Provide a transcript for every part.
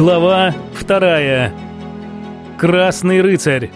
Глава вторая. Красный рыцарь.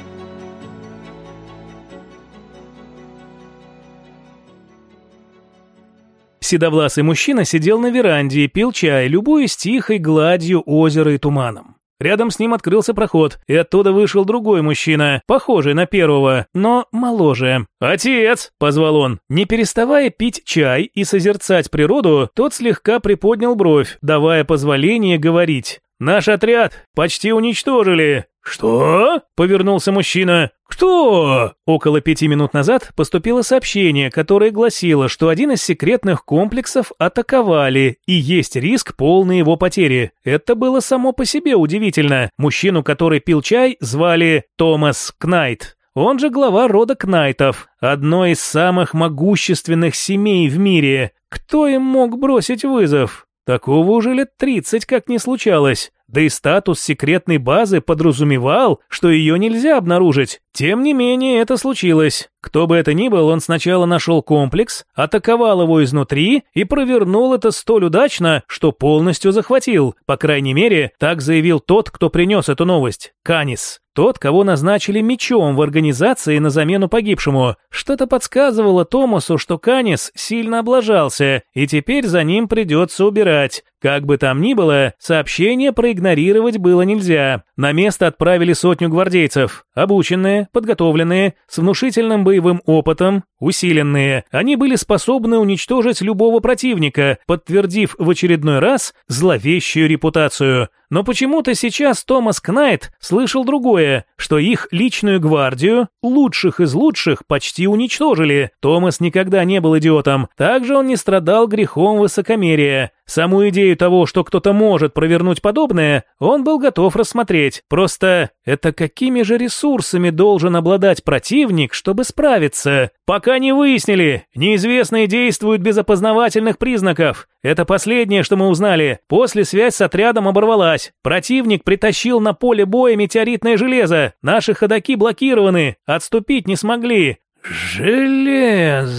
Седовласый мужчина сидел на веранде и пил чай, любуясь тихой гладью озера и туманом. Рядом с ним открылся проход, и оттуда вышел другой мужчина, похожий на первого, но моложе. «Отец!» – позвал он. Не переставая пить чай и созерцать природу, тот слегка приподнял бровь, давая позволение говорить. «Наш отряд почти уничтожили». «Что?» – повернулся мужчина. «Кто?» Около пяти минут назад поступило сообщение, которое гласило, что один из секретных комплексов атаковали, и есть риск полной его потери. Это было само по себе удивительно. Мужчину, который пил чай, звали Томас Кнайт. Он же глава рода Кнайтов, одной из самых могущественных семей в мире. Кто им мог бросить вызов? Такого уже лет 30 как не случалось. Да и статус секретной базы подразумевал, что ее нельзя обнаружить. Тем не менее, это случилось. Кто бы это ни был, он сначала нашел комплекс, атаковал его изнутри и провернул это столь удачно, что полностью захватил. По крайней мере, так заявил тот, кто принес эту новость. Канис. Тот, кого назначили мечом в организации на замену погибшему. Что-то подсказывало Томасу, что Канис сильно облажался, и теперь за ним придется убирать. Как бы там ни было, сообщение проигнорировать было нельзя. На место отправили сотню гвардейцев. Обученные, подготовленные, с внушительным боевым опытом, усиленные. Они были способны уничтожить любого противника, подтвердив в очередной раз зловещую репутацию. Но почему-то сейчас Томас Кнайт слышал другое, что их личную гвардию, лучших из лучших, почти уничтожили. Томас никогда не был идиотом. Также он не страдал грехом высокомерия. Саму идею того, что кто-то может провернуть подобное, он был готов рассмотреть. Просто это какими же ресурсами должен обладать противник, чтобы справиться? Пока не выяснили. Неизвестные действуют без опознавательных признаков. Это последнее, что мы узнали. После связь с отрядом оборвалась. Противник притащил на поле боя метеоритное железо. Наши ходаки блокированы. Отступить не смогли. «Железо»,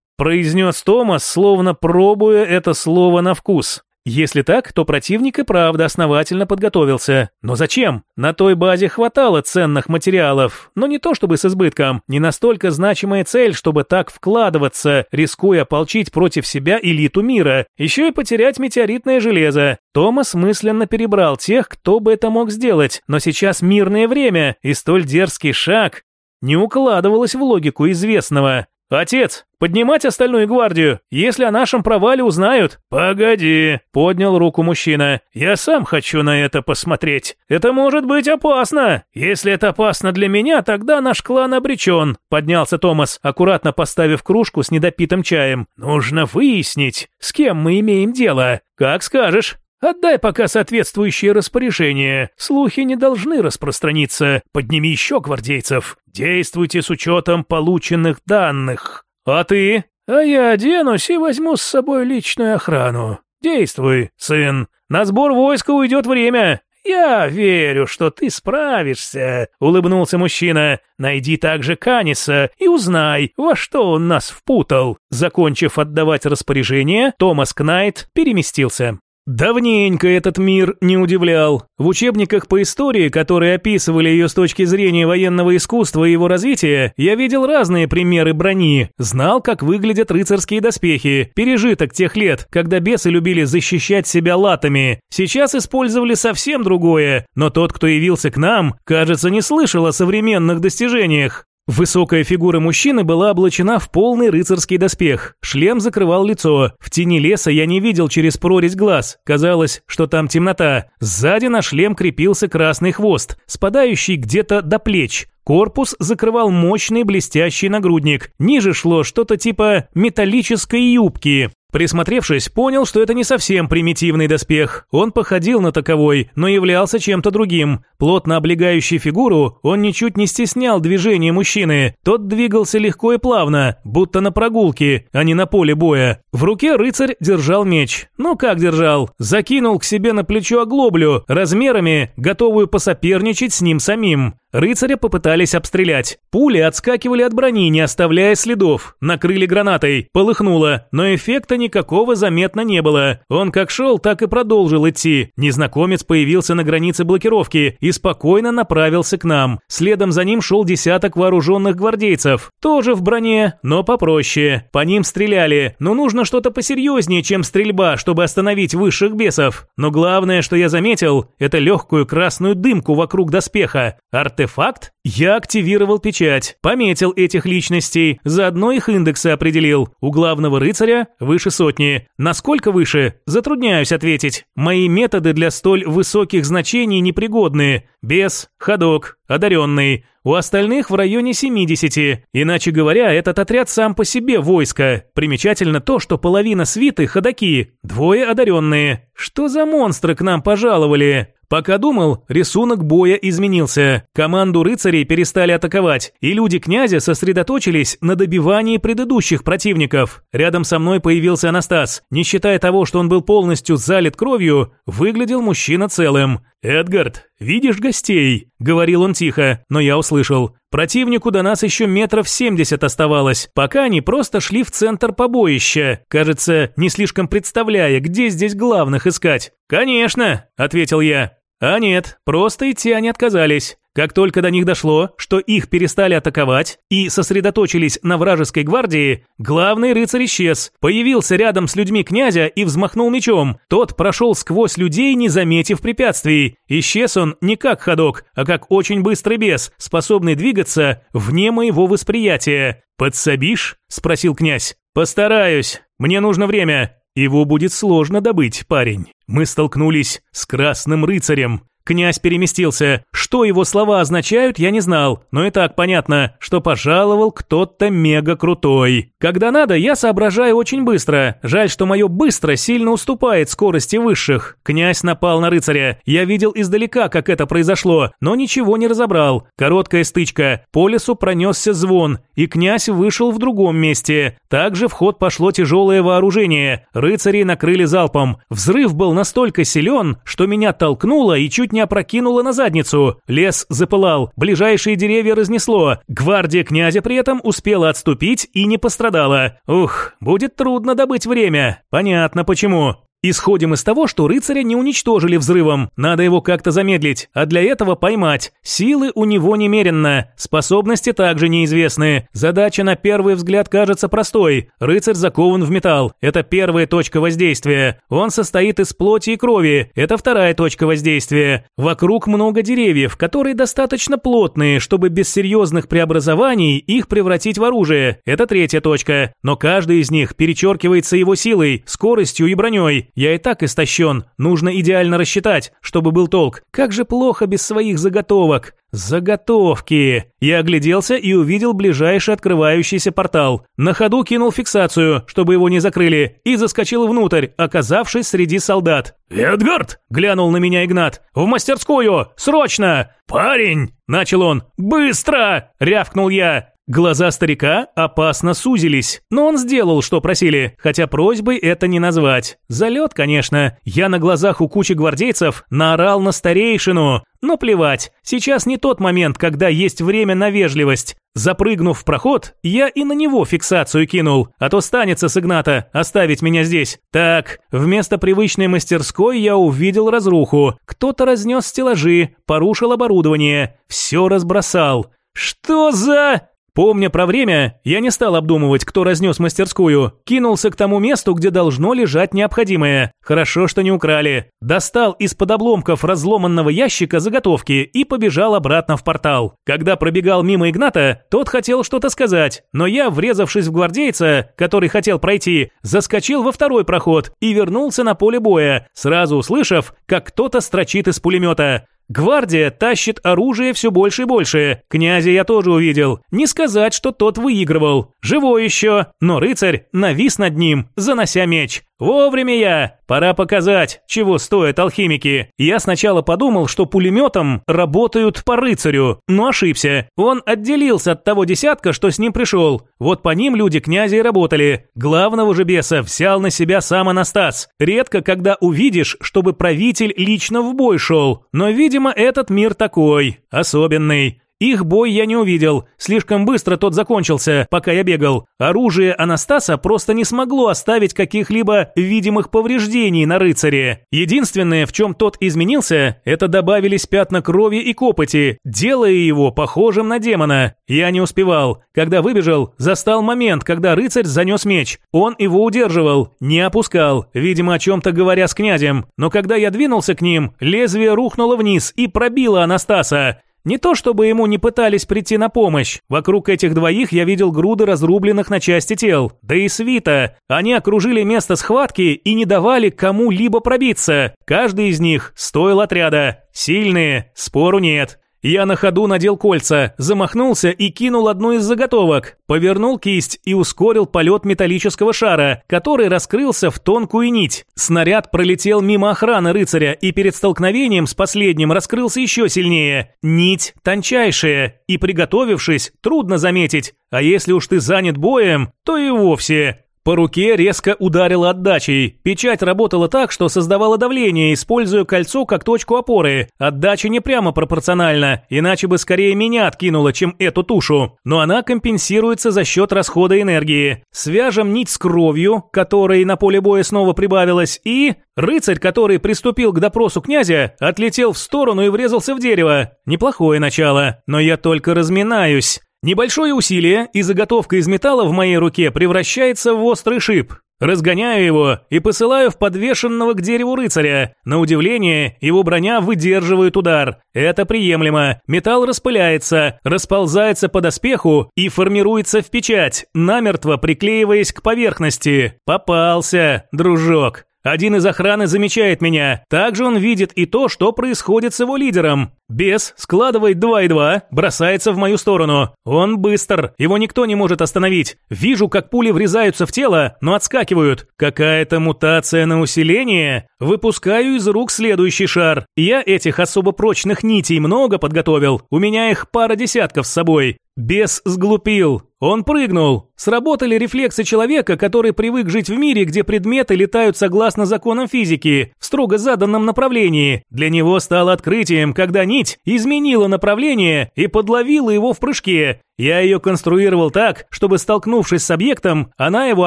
– произнес Томас, словно пробуя это слово на вкус. Если так, то противник и правда основательно подготовился. Но зачем? На той базе хватало ценных материалов, но не то чтобы с избытком, не настолько значимая цель, чтобы так вкладываться, рискуя ополчить против себя элиту мира, еще и потерять метеоритное железо. Томас мысленно перебрал тех, кто бы это мог сделать, но сейчас мирное время, и столь дерзкий шаг не укладывалось в логику известного. «Отец, поднимать остальную гвардию, если о нашем провале узнают». «Погоди», — поднял руку мужчина. «Я сам хочу на это посмотреть. Это может быть опасно. Если это опасно для меня, тогда наш клан обречен», — поднялся Томас, аккуратно поставив кружку с недопитым чаем. «Нужно выяснить, с кем мы имеем дело. Как скажешь». Отдай пока соответствующее распоряжение. Слухи не должны распространиться. Подними еще гвардейцев. Действуйте с учетом полученных данных. А ты? А я оденусь и возьму с собой личную охрану. Действуй, сын. На сбор войска уйдет время. «Я верю, что ты справишься», — улыбнулся мужчина. «Найди также Каниса и узнай, во что он нас впутал». Закончив отдавать распоряжение, Томас Кнайт переместился. Давненько этот мир не удивлял. В учебниках по истории, которые описывали ее с точки зрения военного искусства и его развития, я видел разные примеры брони, знал, как выглядят рыцарские доспехи, пережиток тех лет, когда бесы любили защищать себя латами. Сейчас использовали совсем другое, но тот, кто явился к нам, кажется, не слышал о современных достижениях. Высокая фигура мужчины была облачена в полный рыцарский доспех. Шлем закрывал лицо. В тени леса я не видел через прорезь глаз. Казалось, что там темнота. Сзади на шлем крепился красный хвост, спадающий где-то до плеч. Корпус закрывал мощный блестящий нагрудник. Ниже шло что-то типа металлической юбки. Присмотревшись, понял, что это не совсем примитивный доспех. Он походил на таковой, но являлся чем-то другим. Плотно облегающий фигуру, он ничуть не стеснял движения мужчины. Тот двигался легко и плавно, будто на прогулке, а не на поле боя. В руке рыцарь держал меч. Ну как держал? Закинул к себе на плечо оглоблю, размерами, готовую посоперничать с ним самим. Рыцаря попытались обстрелять. Пули отскакивали от брони, не оставляя следов. Накрыли гранатой. Полыхнуло, но эффекта никакого заметно не было. Он как шел, так и продолжил идти. Незнакомец появился на границе блокировки и спокойно направился к нам. Следом за ним шел десяток вооруженных гвардейцев. Тоже в броне, но попроще. По ним стреляли, но нужно что-то посерьезнее, чем стрельба, чтобы остановить высших бесов. Но главное, что я заметил, это легкую красную дымку вокруг доспеха. Артефакт? Я активировал печать, пометил этих личностей, заодно их индексы определил. У главного рыцаря выше сотни. Насколько выше? Затрудняюсь ответить. Мои методы для столь высоких значений непригодны. Бес, ходок, одаренный. У остальных в районе 70. Иначе говоря, этот отряд сам по себе войско. Примечательно то, что половина свиты – ходаки, двое одаренные. Что за монстры к нам пожаловали? Пока думал, рисунок боя изменился. Команду рыцарей перестали атаковать, и люди князя сосредоточились на добивании предыдущих противников. Рядом со мной появился Анастас. Не считая того, что он был полностью залит кровью, выглядел мужчина целым. «Эдгард, видишь гостей?» – говорил он тихо, но я услышал. Противнику до нас еще метров семьдесят оставалось, пока они просто шли в центр побоища, кажется, не слишком представляя, где здесь главных искать. «Конечно», – ответил я. А нет, просто идти они отказались. Как только до них дошло, что их перестали атаковать и сосредоточились на вражеской гвардии, главный рыцарь исчез, появился рядом с людьми князя и взмахнул мечом. Тот прошел сквозь людей, не заметив препятствий. Исчез он не как ходок, а как очень быстрый бес, способный двигаться вне моего восприятия. «Подсобишь?» – спросил князь. «Постараюсь. Мне нужно время. Его будет сложно добыть, парень. Мы столкнулись с красным рыцарем. Князь переместился. Что его слова означают, я не знал, но и так понятно, что пожаловал кто-то мега крутой. Когда надо, я соображаю очень быстро. Жаль, что мое быстро сильно уступает скорости высших. Князь напал на рыцаря. Я видел издалека, как это произошло, но ничего не разобрал. Короткая стычка. По лесу пронесся звон, и князь вышел в другом месте. Также в ход пошло тяжелое вооружение. Рыцари накрыли залпом. Взрыв был настолько силен, что меня толкнуло и чуть чуть не опрокинуло на задницу. Лес запылал, ближайшие деревья разнесло. Гвардия князя при этом успела отступить и не пострадала. Ух, будет трудно добыть время. Понятно почему. Исходим из того, что рыцаря не уничтожили взрывом, надо его как-то замедлить, а для этого поймать. Силы у него немеренно, способности также неизвестны. Задача на первый взгляд кажется простой. Рыцарь закован в металл, это первая точка воздействия. Он состоит из плоти и крови, это вторая точка воздействия. Вокруг много деревьев, которые достаточно плотные, чтобы без серьезных преобразований их превратить в оружие, это третья точка. Но каждый из них перечеркивается его силой, скоростью и броней. Я и так истощен, нужно идеально рассчитать, чтобы был толк. Как же плохо без своих заготовок. Заготовки. Я огляделся и увидел ближайший открывающийся портал. На ходу кинул фиксацию, чтобы его не закрыли, и заскочил внутрь, оказавшись среди солдат. «Эдгард!» – глянул на меня Игнат. «В мастерскую! Срочно!» «Парень!» – начал он. «Быстро!» – рявкнул я. Глаза старика опасно сузились, но он сделал, что просили, хотя просьбой это не назвать. Залет, конечно. Я на глазах у кучи гвардейцев наорал на старейшину. Но плевать, сейчас не тот момент, когда есть время на вежливость. Запрыгнув в проход, я и на него фиксацию кинул, а то станется с Игната оставить меня здесь. Так, вместо привычной мастерской я увидел разруху. Кто-то разнес стеллажи, порушил оборудование, все разбросал. Что за... Помня про время, я не стал обдумывать, кто разнес мастерскую. Кинулся к тому месту, где должно лежать необходимое. Хорошо, что не украли. Достал из-под обломков разломанного ящика заготовки и побежал обратно в портал. Когда пробегал мимо Игната, тот хотел что-то сказать, но я, врезавшись в гвардейца, который хотел пройти, заскочил во второй проход и вернулся на поле боя, сразу услышав, как кто-то строчит из пулемета. Гвардия тащит оружие все больше и больше. Князя я тоже увидел. Не сказать, что тот выигрывал. Живой еще, но рыцарь навис над ним, занося меч. Вовремя я! Пора показать, чего стоят алхимики. Я сначала подумал, что пулеметом работают по рыцарю, но ошибся. Он отделился от того десятка, что с ним пришел. Вот по ним люди князя и работали. Главного же беса взял на себя сам Анастас. Редко, когда увидишь, чтобы правитель лично в бой шел. Но, видимо, этот мир такой, особенный. Их бой я не увидел, слишком быстро тот закончился, пока я бегал. Оружие Анастаса просто не смогло оставить каких-либо видимых повреждений на рыцаре. Единственное, в чем тот изменился, это добавились пятна крови и копоти, делая его похожим на демона. Я не успевал. Когда выбежал, застал момент, когда рыцарь занес меч. Он его удерживал, не опускал, видимо, о чем-то говоря с князем. Но когда я двинулся к ним, лезвие рухнуло вниз и пробило Анастаса. Не то чтобы ему не пытались прийти на помощь. Вокруг этих двоих я видел груды разрубленных на части тел. Да и свита. Они окружили место схватки и не давали кому-либо пробиться. Каждый из них стоил отряда. Сильные, спору нет. Я на ходу надел кольца, замахнулся и кинул одну из заготовок, повернул кисть и ускорил полет металлического шара, который раскрылся в тонкую нить. Снаряд пролетел мимо охраны рыцаря и перед столкновением с последним раскрылся еще сильнее. Нить тончайшая, и приготовившись, трудно заметить, а если уж ты занят боем, то и вовсе. По руке резко ударила отдачей. Печать работала так, что создавала давление, используя кольцо как точку опоры. Отдача не прямо пропорциональна, иначе бы скорее меня откинула, чем эту тушу. Но она компенсируется за счет расхода энергии. Свяжем нить с кровью, которой на поле боя снова прибавилось, и... Рыцарь, который приступил к допросу князя, отлетел в сторону и врезался в дерево. Неплохое начало, но я только разминаюсь. Небольшое усилие, и заготовка из металла в моей руке превращается в острый шип. Разгоняю его и посылаю в подвешенного к дереву рыцаря. На удивление, его броня выдерживает удар. Это приемлемо. Металл распыляется, расползается по доспеху и формируется в печать, намертво приклеиваясь к поверхности. Попался, дружок. Один из охраны замечает меня. Также он видит и то, что происходит с его лидером. Бес складывает два и два, бросается в мою сторону. Он быстр, его никто не может остановить. Вижу, как пули врезаются в тело, но отскакивают. Какая-то мутация на усиление. Выпускаю из рук следующий шар. Я этих особо прочных нитей много подготовил. У меня их пара десятков с собой. Бес сглупил. Он прыгнул. Сработали рефлексы человека, который привык жить в мире, где предметы летают согласно законам физики, в строго заданном направлении. Для него стало открытием, когда нить изменила направление и подловила его в прыжке. Я ее конструировал так, чтобы, столкнувшись с объектом, она его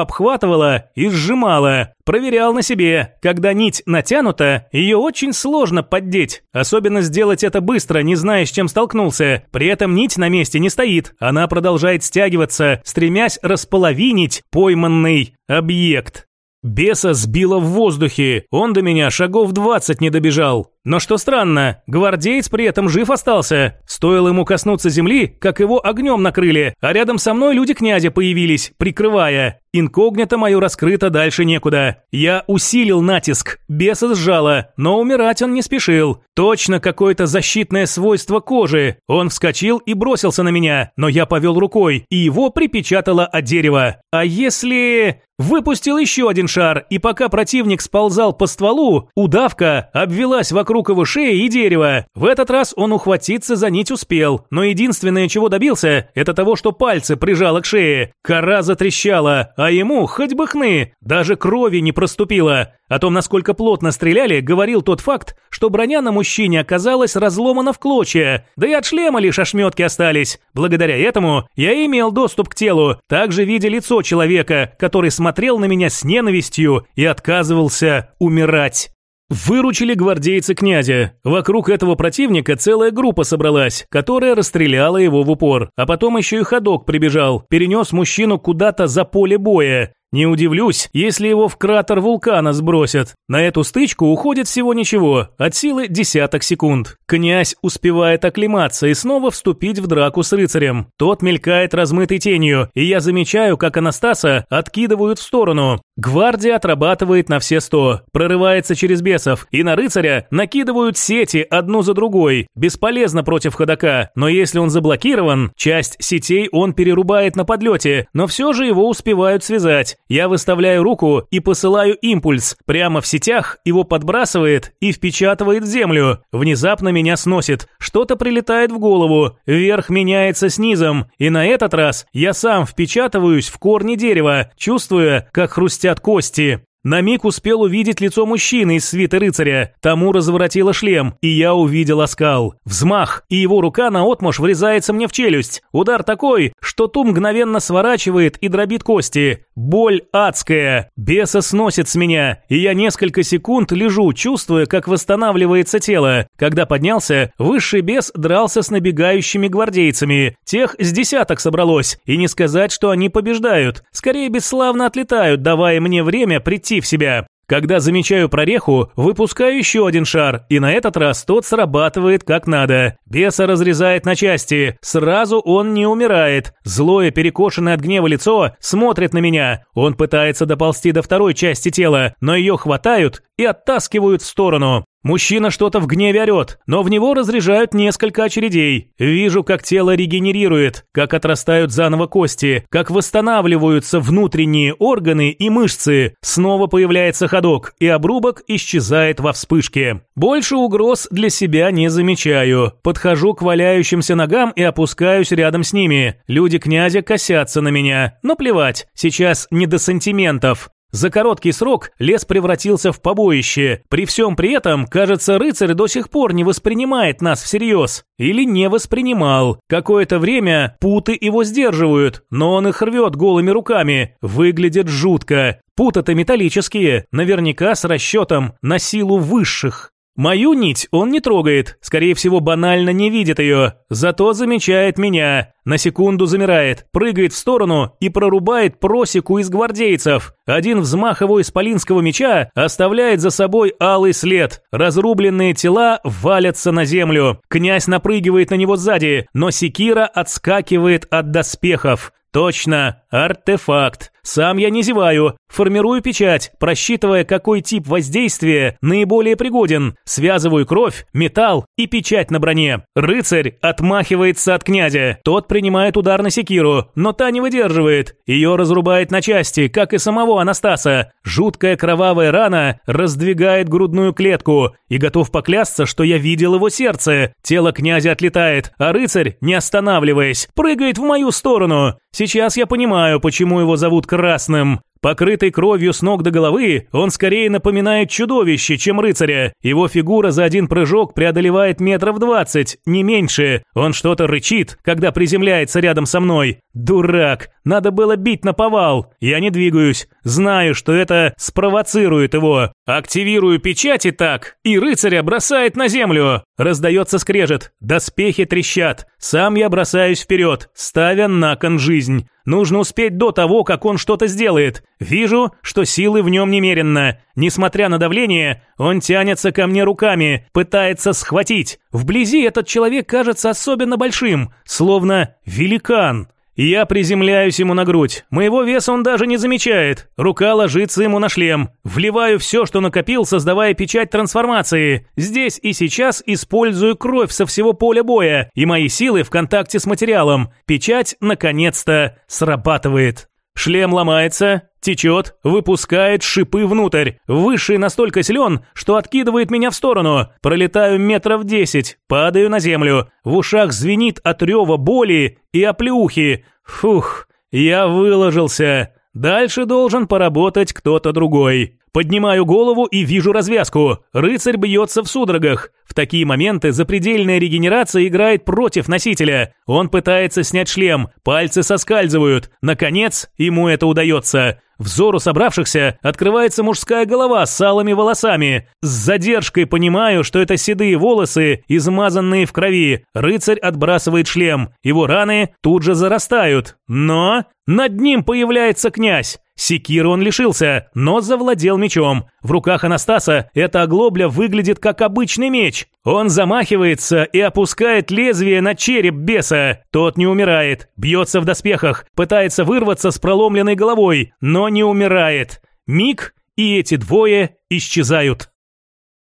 обхватывала и сжимала. Проверял на себе. Когда нить натянута, ее очень сложно поддеть. Особенно сделать это быстро, не зная, с чем столкнулся. При этом нить на месте не стоит. Она продолжает стягиваться, стремясь располовинить пойманный объект. Беса сбило в воздухе. Он до меня шагов двадцать не добежал. Но что странно, гвардеец при этом жив остался. Стоило ему коснуться земли, как его огнем накрыли, а рядом со мной люди князя появились, прикрывая. Инкогнито мое раскрыто дальше некуда. Я усилил натиск, беса сжало, но умирать он не спешил. Точно какое-то защитное свойство кожи. Он вскочил и бросился на меня, но я повел рукой, и его припечатало от дерева. А если... Выпустил еще один шар, и пока противник сползал по стволу, удавка обвелась вокруг его шеи и дерева. В этот раз он ухватиться за нить успел, но единственное, чего добился, это того, что пальцы прижало к шее. Кора затрещала, а ему хоть бы хны, даже крови не проступило. О том, насколько плотно стреляли, говорил тот факт, что броня на мужчине оказалась разломана в клочья, да и от шлема лишь ошметки остались. Благодаря этому я имел доступ к телу, также видя лицо человека, который смотрел на меня с ненавистью и отказывался умирать. Выручили гвардейцы князя. Вокруг этого противника целая группа собралась, которая расстреляла его в упор. А потом еще и ходок прибежал, перенес мужчину куда-то за поле боя. Не удивлюсь, если его в кратер вулкана сбросят. На эту стычку уходит всего ничего, от силы десяток секунд. Князь успевает оклематься и снова вступить в драку с рыцарем. Тот мелькает размытой тенью, и я замечаю, как Анастаса откидывают в сторону. Гвардия отрабатывает на все сто, прорывается через бесов, и на рыцаря накидывают сети одну за другой. Бесполезно против ходока, но если он заблокирован, часть сетей он перерубает на подлете, но все же его успевают связать. Я выставляю руку и посылаю импульс. Прямо в сетях его подбрасывает и впечатывает в землю. Внезапно меня сносит. Что-то прилетает в голову. Вверх меняется снизом. И на этот раз я сам впечатываюсь в корни дерева, чувствуя, как хрустят кости. На миг успел увидеть лицо мужчины из свиты рыцаря. Тому разворотило шлем, и я увидел оскал. Взмах, и его рука наотмашь врезается мне в челюсть. Удар такой, что ту мгновенно сворачивает и дробит кости. Боль адская. Беса сносит с меня, и я несколько секунд лежу, чувствуя, как восстанавливается тело. Когда поднялся, высший бес дрался с набегающими гвардейцами. Тех с десяток собралось, и не сказать, что они побеждают. Скорее бесславно отлетают, давая мне время прийти в себя. Когда замечаю прореху, выпускаю еще один шар, и на этот раз тот срабатывает как надо. Беса разрезает на части. Сразу он не умирает. Злое, перекошенное от гнева лицо смотрит на меня. Он пытается доползти до второй части тела, но ее хватают и оттаскивают в сторону. Мужчина что-то в гневе орет, но в него разряжают несколько очередей. Вижу, как тело регенерирует, как отрастают заново кости, как восстанавливаются внутренние органы и мышцы. Снова появляется ходок, и обрубок исчезает во вспышке. Больше угроз для себя не замечаю. Подхожу к валяющимся ногам и опускаюсь рядом с ними. Люди князя косятся на меня, но плевать, сейчас не до сантиментов. За короткий срок лес превратился в побоище. При всем при этом, кажется, рыцарь до сих пор не воспринимает нас всерьез. Или не воспринимал. Какое-то время путы его сдерживают, но он их рвет голыми руками. Выглядит жутко. Путы-то металлические, наверняка с расчетом на силу высших. Мою нить он не трогает, скорее всего банально не видит ее, зато замечает меня. На секунду замирает, прыгает в сторону и прорубает просеку из гвардейцев. Один взмах его исполинского меча оставляет за собой алый след. Разрубленные тела валятся на землю. Князь напрыгивает на него сзади, но секира отскакивает от доспехов. Точно, артефакт. Сам я не зеваю, формирую печать, просчитывая, какой тип воздействия наиболее пригоден, связываю кровь, металл и печать на броне. Рыцарь отмахивается от князя. Тот принимает удар на секиру, но та не выдерживает. Ее разрубает на части, как и самого Анастаса. Жуткая кровавая рана раздвигает грудную клетку. И готов поклясться, что я видел его сердце. Тело князя отлетает, а рыцарь, не останавливаясь, прыгает в мою сторону. Сейчас я понимаю, почему его зовут Красным. Покрытый кровью с ног до головы, он скорее напоминает чудовище, чем рыцаря. Его фигура за один прыжок преодолевает метров двадцать, не меньше. Он что-то рычит, когда приземляется рядом со мной. Дурак, надо было бить на повал. Я не двигаюсь. Знаю, что это спровоцирует его. Активирую печати так, и рыцаря бросает на землю. Раздается скрежет, доспехи трещат. Сам я бросаюсь вперед, ставя на кон жизнь. Нужно успеть до того, как он что-то сделает. Вижу, что силы в нем немерено. Несмотря на давление, он тянется ко мне руками, пытается схватить. Вблизи этот человек кажется особенно большим, словно великан. Я приземляюсь ему на грудь. Моего веса он даже не замечает. Рука ложится ему на шлем. Вливаю все, что накопил, создавая печать трансформации. Здесь и сейчас использую кровь со всего поля боя и мои силы в контакте с материалом. Печать, наконец-то, срабатывает. Шлем ломается, течет, выпускает шипы внутрь. Высший настолько силен, что откидывает меня в сторону. Пролетаю метров десять, падаю на землю. В ушах звенит от рева боли и оплеухи. Фух, я выложился. Дальше должен поработать кто-то другой. Поднимаю голову и вижу развязку. Рыцарь бьется в судорогах. В такие моменты запредельная регенерация играет против носителя. Он пытается снять шлем, пальцы соскальзывают. Наконец, ему это удается. Взору собравшихся открывается мужская голова с алыми волосами. С задержкой понимаю, что это седые волосы, измазанные в крови. Рыцарь отбрасывает шлем. Его раны тут же зарастают. Но над ним появляется князь. Секиру он лишился, но завладел мечом. В руках Анастаса эта оглобля выглядит как обычный меч. Он замахивается и опускает лезвие на череп беса. Тот не умирает, бьется в доспехах, пытается вырваться с проломленной головой, но не умирает. Миг, и эти двое исчезают.